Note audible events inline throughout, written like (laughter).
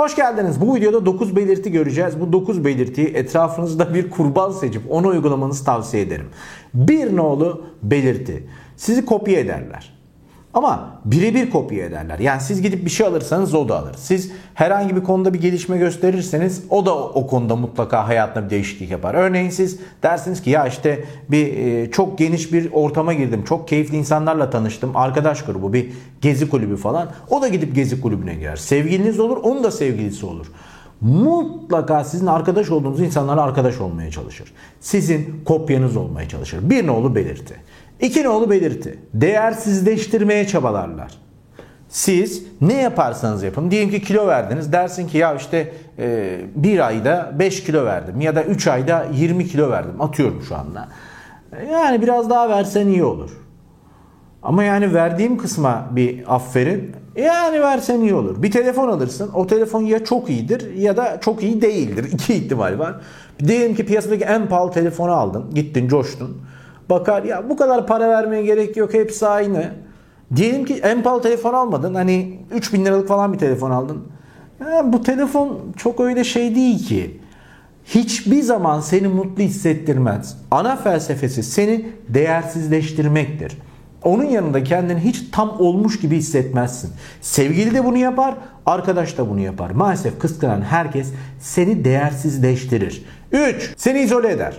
Hoş geldiniz. Bu videoda 9 belirti göreceğiz. Bu 9 belirtiyi etrafınızda bir kurban seçip onu uygulamanızı tavsiye ederim. Bir nolu belirti. Sizi kopya ederler. Ama birebir kopya ederler. Yani siz gidip bir şey alırsanız o da alır. Siz herhangi bir konuda bir gelişme gösterirseniz o da o konuda mutlaka hayatında bir değişiklik yapar. Örneğin siz dersiniz ki ya işte bir e, çok geniş bir ortama girdim. Çok keyifli insanlarla tanıştım. Arkadaş grubu, bir gezi kulübü falan. O da gidip gezi kulübüne girer. Sevgiliniz olur, onun da sevgilisi olur. Mutlaka sizin arkadaş olduğunuz insanlarla arkadaş olmaya çalışır. Sizin kopyanız olmaya çalışır. Bir nolu belirti. İki nolu belirti. Değersizleştirmeye çabalarlar. Siz ne yaparsanız yapın. Diyelim ki kilo verdiniz. Dersin ki ya işte e, bir ayda 5 kilo verdim. Ya da 3 ayda 20 kilo verdim. Atıyorum şu anda. Yani biraz daha versen iyi olur. Ama yani verdiğim kısma bir aferin. Yani versen iyi olur. Bir telefon alırsın. O telefon ya çok iyidir ya da çok iyi değildir. (laughs) İki ihtimal var. Diyelim ki piyasadaki en pahalı telefonu aldın. Gittin coştun. Bakar ya bu kadar para vermeye gerek yok hepsi aynı. Diyelim ki en pahalı telefon almadın. Hani 3000 liralık falan bir telefon aldın. Ya bu telefon çok öyle şey değil ki. Hiçbir zaman seni mutlu hissettirmez. Ana felsefesi seni değersizleştirmektir. Onun yanında kendini hiç tam olmuş gibi hissetmezsin. Sevgili de bunu yapar, arkadaş da bunu yapar. Maalesef kıskanan herkes seni değersizleştirir. 3. Seni izole eder.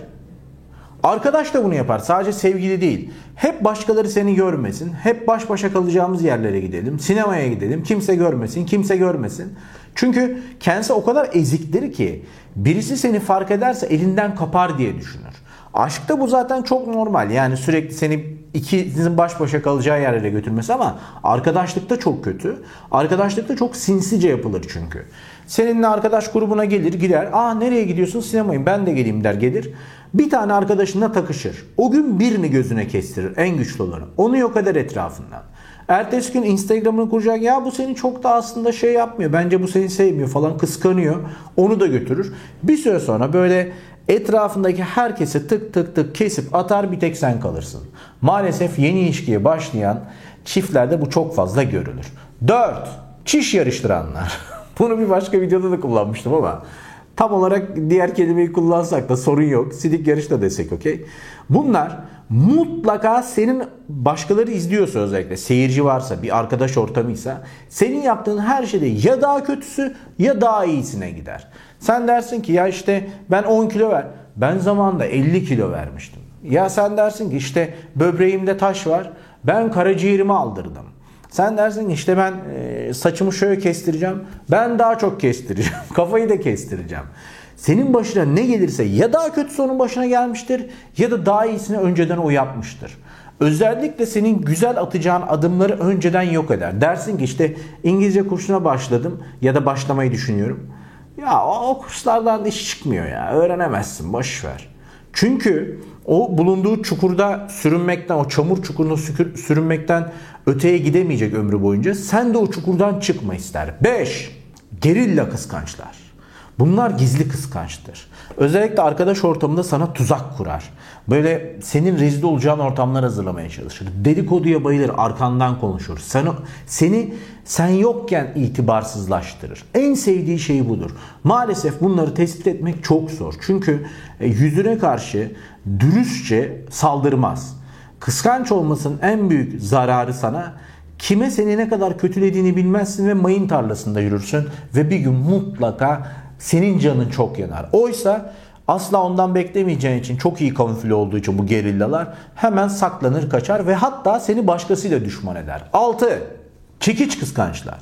Arkadaş da bunu yapar. Sadece sevgili değil. Hep başkaları seni görmesin. Hep baş başa kalacağımız yerlere gidelim. Sinemaya gidelim. Kimse görmesin. Kimse görmesin. Çünkü kendisi o kadar eziktir ki birisi seni fark ederse elinden kapar diye düşünür. Aşkta bu zaten çok normal. Yani sürekli seni ikinizin baş başa kalacağı yerlere götürmesi ama arkadaşlıkta çok kötü. Arkadaşlıkta çok sinsice yapılır çünkü. Seninle arkadaş grubuna gelir gider. Aa nereye gidiyorsun sinemayım ben de geleyim der gelir. Bir tane arkadaşınla takışır. O gün birini gözüne kestirir en güçlü olanı. Onu yok eder etrafından. Ertesi gün Instagram'ını kuracak. Ya bu seni çok da aslında şey yapmıyor. Bence bu seni sevmiyor falan kıskanıyor. Onu da götürür. Bir süre sonra böyle etrafındaki herkesi tık tık tık kesip atar bir tek sen kalırsın. Maalesef yeni ilişkiye başlayan çiftlerde bu çok fazla görülür. 4. Çiş yarıştıranlar. (laughs) Bunu bir başka videoda da kullanmıştım ama tam olarak diğer kelimeyi kullansak da sorun yok. Sidik yarış da desek okey. Bunlar mutlaka senin başkaları izliyorsa özellikle seyirci varsa bir arkadaş ortamıysa senin yaptığın her şeyde ya daha kötüsü ya daha iyisine gider. Sen dersin ki ya işte ben 10 kilo ver. Ben zamanında 50 kilo vermiştim. Ya sen dersin ki işte böbreğimde taş var. Ben karaciğerimi aldırdım. Sen dersin işte ben e, saçımı şöyle kestireceğim. Ben daha çok kestireceğim. (laughs) Kafayı da kestireceğim. Senin başına ne gelirse ya daha kötüsü onun başına gelmiştir ya da daha iyisini önceden o yapmıştır. Özellikle senin güzel atacağın adımları önceden yok eder. Dersin ki işte İngilizce kursuna başladım ya da başlamayı düşünüyorum. Ya o, o kurslardan iş çıkmıyor ya. Öğrenemezsin boş ver. Çünkü o bulunduğu çukurda sürünmekten, o çamur çukurunda sürünmekten öteye gidemeyecek ömrü boyunca. Sen de o çukurdan çıkma ister. 5. Gerilla kıskançlar. Bunlar gizli kıskançtır. Özellikle arkadaş ortamında sana tuzak kurar. Böyle senin rezil olacağın ortamlar hazırlamaya çalışır. Dedikoduya bayılır, arkandan konuşur. Seni, seni sen yokken itibarsızlaştırır. En sevdiği şey budur. Maalesef bunları tespit etmek çok zor. Çünkü e, yüzüne karşı dürüstçe saldırmaz. Kıskanç olmasının en büyük zararı sana kime seni ne kadar kötülediğini bilmezsin ve mayın tarlasında yürürsün ve bir gün mutlaka senin canın çok yanar. Oysa asla ondan beklemeyeceğin için çok iyi kamufle olduğu için bu gerillalar hemen saklanır kaçar ve hatta seni başkasıyla düşman eder. 6. Çekiç kıskançlar.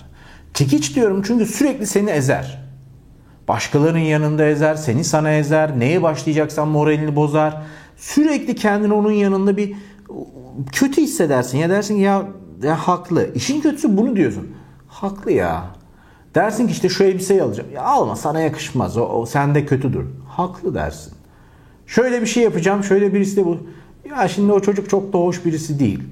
Çekiç diyorum çünkü sürekli seni ezer. Başkalarının yanında ezer, seni sana ezer, neye başlayacaksan moralini bozar. Sürekli kendini onun yanında bir kötü hissedersin. Ya dersin ya, ya haklı. İşin kötüsü bunu diyorsun. Haklı ya. Dersin ki işte şu elbiseyi alacağım. Ya alma sana yakışmaz. O, o sende kötüdür. Haklı dersin. Şöyle bir şey yapacağım. Şöyle birisi de bu. Ya şimdi o çocuk çok da hoş birisi değil.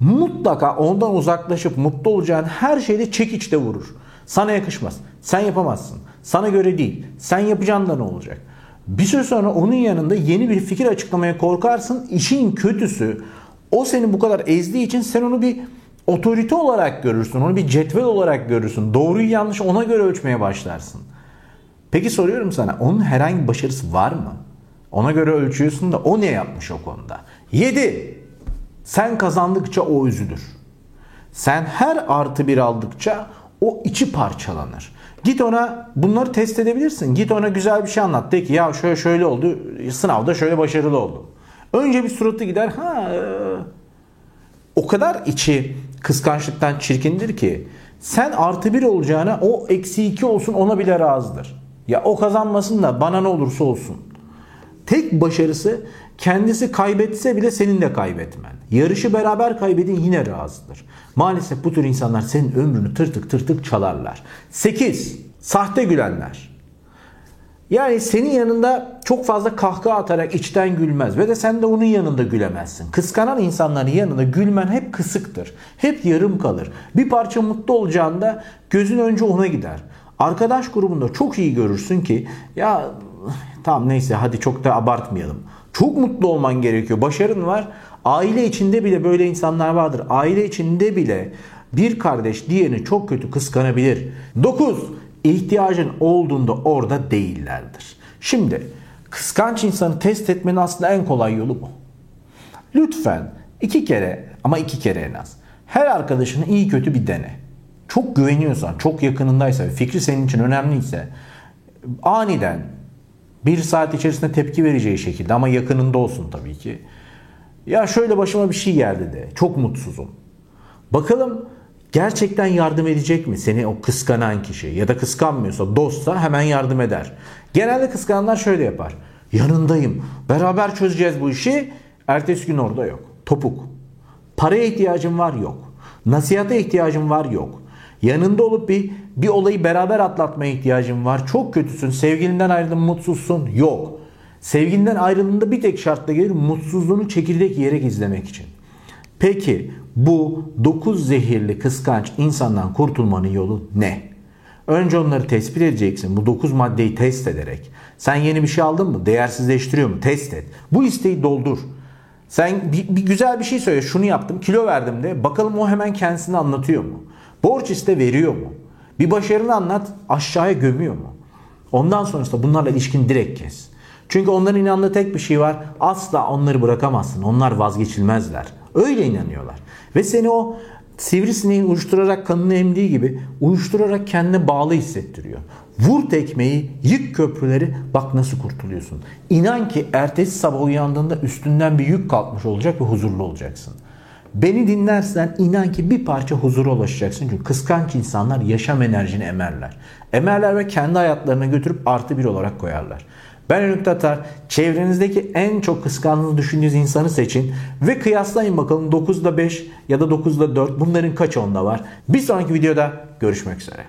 Mutlaka ondan uzaklaşıp mutlu olacağın her şeyde çekiçte vurur. Sana yakışmaz. Sen yapamazsın. Sana göre değil. Sen yapacağın da ne olacak? Bir süre sonra onun yanında yeni bir fikir açıklamaya korkarsın. İşin kötüsü o seni bu kadar ezdiği için sen onu bir otorite olarak görürsün. Onu bir cetvel olarak görürsün. Doğruyu yanlış ona göre ölçmeye başlarsın. Peki soruyorum sana onun herhangi başarısı var mı? Ona göre ölçüyorsun da o ne yapmış o konuda? 7. Sen kazandıkça o üzülür. Sen her artı bir aldıkça o içi parçalanır. Git ona bunları test edebilirsin. Git ona güzel bir şey anlat. De ki ya şöyle şöyle oldu. Sınavda şöyle başarılı oldu. Önce bir suratı gider. Ha e, o kadar içi kıskançlıktan çirkindir ki sen artı bir olacağına o eksi iki olsun ona bile razıdır. Ya o kazanmasın da bana ne olursa olsun. Tek başarısı kendisi kaybetse bile senin de kaybetmen. Yarışı beraber kaybedin yine razıdır. Maalesef bu tür insanlar senin ömrünü tırtık tırtık çalarlar. 8. Sahte gülenler. Yani senin yanında çok fazla kahkaha atarak içten gülmez ve de sen de onun yanında gülemezsin. Kıskanan insanların yanında gülmen hep kısıktır. Hep yarım kalır. Bir parça mutlu olacağında gözün önce ona gider. Arkadaş grubunda çok iyi görürsün ki ya tamam neyse hadi çok da abartmayalım. Çok mutlu olman gerekiyor. Başarın var. Aile içinde bile böyle insanlar vardır. Aile içinde bile bir kardeş diğerini çok kötü kıskanabilir. 9. İhtiyacın olduğunda orada değillerdir. Şimdi kıskanç insanı test etmenin aslında en kolay yolu bu. Lütfen iki kere ama iki kere en az. Her arkadaşını iyi kötü bir dene. Çok güveniyorsan, çok yakınındaysa fikri senin için önemliyse aniden bir saat içerisinde tepki vereceği şekilde ama yakınında olsun tabii ki. Ya şöyle başıma bir şey geldi de çok mutsuzum. Bakalım gerçekten yardım edecek mi seni o kıskanan kişi ya da kıskanmıyorsa dostsa hemen yardım eder. Genelde kıskananlar şöyle yapar. Yanındayım. Beraber çözeceğiz bu işi. Ertesi gün orada yok. Topuk. Paraya ihtiyacım var yok. Nasihata ihtiyacım var yok. Yanında olup bir bir olayı beraber atlatmaya ihtiyacın var. Çok kötüsün. Sevgilinden ayrıldın, mutsuzsun. Yok. Sevgilinden ayrıldığında bir tek şartla gelir mutsuzluğunu çekirdek yere gizlemek için. Peki bu 9 zehirli kıskanç insandan kurtulmanın yolu ne? Önce onları tespit edeceksin. Bu 9 maddeyi test ederek. Sen yeni bir şey aldın mı? Değersizleştiriyor mu? Test et. Bu isteği doldur. Sen bir, bir güzel bir şey söyle. Şunu yaptım, kilo verdim de. Bakalım o hemen kendisini anlatıyor mu? Borç iste veriyor mu? Bir başarını anlat, aşağıya gömüyor mu? Ondan sonrasında bunlarla ilişkin direkt kes. Çünkü onların inandığı tek bir şey var. Asla onları bırakamazsın. Onlar vazgeçilmezler. Öyle inanıyorlar. Ve seni o sivrisineğin uyuşturarak kanını emdiği gibi uyuşturarak kendine bağlı hissettiriyor. Vur tekmeyi, yık köprüleri, bak nasıl kurtuluyorsun. İnan ki ertesi sabah uyandığında üstünden bir yük kalkmış olacak ve huzurlu olacaksın. Beni dinlersen inan ki bir parça huzura ulaşacaksın. Çünkü kıskanç insanlar yaşam enerjini emerler. Emerler ve kendi hayatlarına götürüp artı bir olarak koyarlar. Ben Önük Tatar. Çevrenizdeki en çok kıskandığınızı düşündüğünüz insanı seçin ve kıyaslayın bakalım 9'da 5 ya da 9'da 4 bunların kaç onda var. Bir sonraki videoda görüşmek üzere.